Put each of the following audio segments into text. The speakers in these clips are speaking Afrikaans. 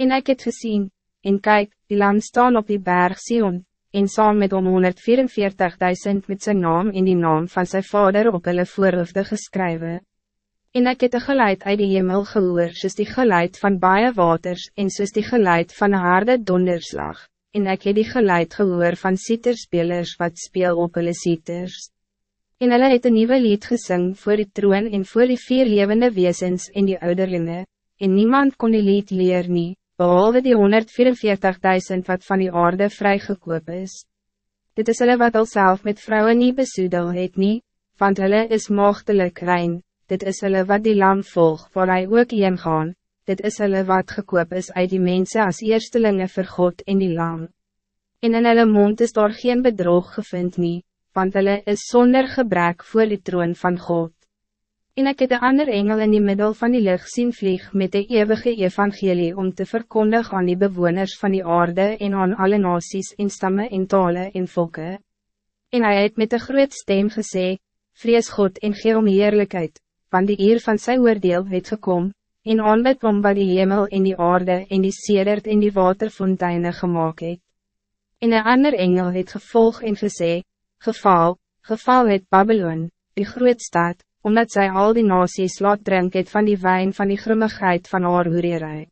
En ik het gezien, en kijk, die lam staan op die berg Sion, en saam met om 144.000 met zijn naam in die naam van zijn vader op hulle voorhoofde geskrywe. En ek het een geluid uit die hemel gehoor, soos die geluid van baie waters, en soos die geluid van harde donderslag, en ek het die geluid gehoor van sieterspelers wat speel op hulle sieters. En hulle het een nieuwe lied gesing voor die troon en voor die vier levende wezens en die ouderlinge, en niemand kon die lied leer nie, behalve die 144.000 wat van die aarde vrygekoop is. Dit is hulle wat al self met vrouwen niet besoedel het nie, want hulle is maagdelijk rein, dit is hulle wat die lam volg waar hy ook heen gaan, dit is hulle wat gekoop is uit die mensen als eerstelinge vir God in die lam. En in hulle mond is daar geen bedrog gevind nie, want hulle is zonder gebrek voor die troon van God. En ik het een ander engel in die middel van die lucht zien vlieg met de eeuwige evangelie om te verkondigen aan die bewoners van die aarde en aan alle nasies en stammen en talen en volken. En hij het met een groot stem gesê, vrees God en gee om heerlijkheid, want die eer van sy oordeel het gekom, en aanbid om wat die hemel en die aarde en die sedert en die waterfonteine gemaakt het. En een ander engel het gevolg en gesê, geval, geval het Babylon, die groot stad, omdat zij al die nasies laat drink het van die wijn van die grimmigheid van haar hoerierij.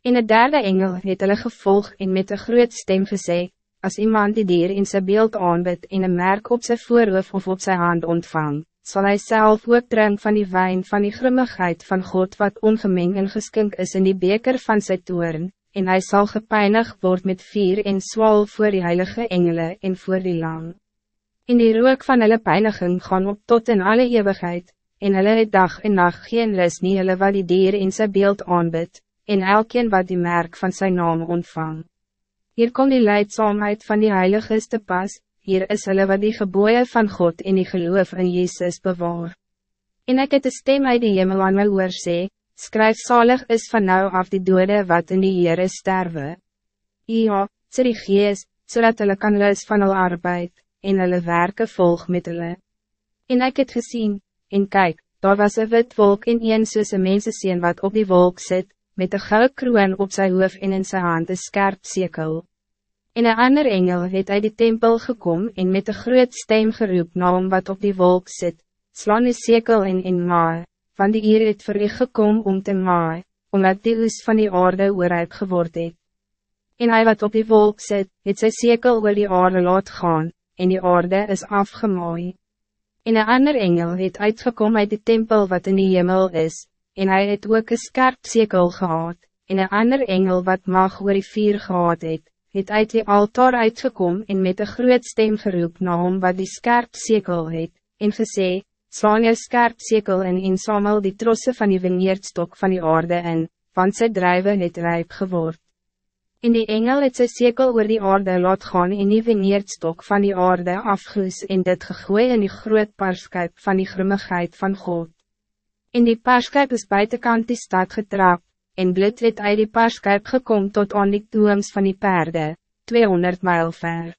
In het derde engel het hulle gevolg en met een groot stem gesê, als iemand die dier in zijn beeld aanbid en een merk op zijn voorhoof of op zijn hand ontvang, zal hij zelf ook drink van die wijn van die grimmigheid van God wat ongemeng en geskink is in die beker van zijn toren, en hij zal gepeinig worden met vier en zwal voor die heilige engelen en voor die lam. In die rook van hulle pijniging gaan op tot in alle eeuwigheid, en hulle het dag en nacht geen lus nie hulle wat die dier in zijn beeld aanbid, en elkeen wat die merk van zijn naam ontvang. Hier kom die leidzaamheid van die heiliges te pas, hier is hulle wat die geboeien van God in die geloof in Jezus bewaar. En ek het een stem uit die hemel aan my oor sê, skryf salig is van nou af die dode wat in die Heere sterwe. Ja, sê die gees, zodat hulle kan lus van hulle arbeid en hulle werke volg met hulle. En ik het gezien, en kijk, daar was een wit wolk in een soos een mensenseen wat op die wolk zit, met een goud kroon op zijn hoof en in zijn hand een scherp sekel. En een ander engel het uit die tempel gekomen en met een groot stem geroep na hom wat op die wolk zit, slaan die sekel in in maai, van die eer het vir u gekom om te maai, omdat die oes van die aarde ooruit geword het. En hij wat op die wolk zit, het sy sekel oor die aarde laat gaan, en die aarde is afgemooi. En een ander engel het uitgekom uit de tempel wat in die hemel is, en hij het ook een skerp sekel gehad, en een ander engel wat mag oor die vier gehad het, het uit die altaar uitgekom en met een groot stem geroep na hom wat die skerp sekel het, en gesê, slaan jou skerp sekel in en samel die trosse van die veneerdstok van die aarde in, want sy drijven het rijp geword. En die engel het sy sekel oor die aarde laat gaan en die veneerdstok van die aarde afgoes en dit gegooi in die groot parskuip van die grimmigheid van God. En die parskuip is buitenkant die stad getrap, en bloed het uit die parskuip gekom tot aan die toems van die perde, 200 mijl ver.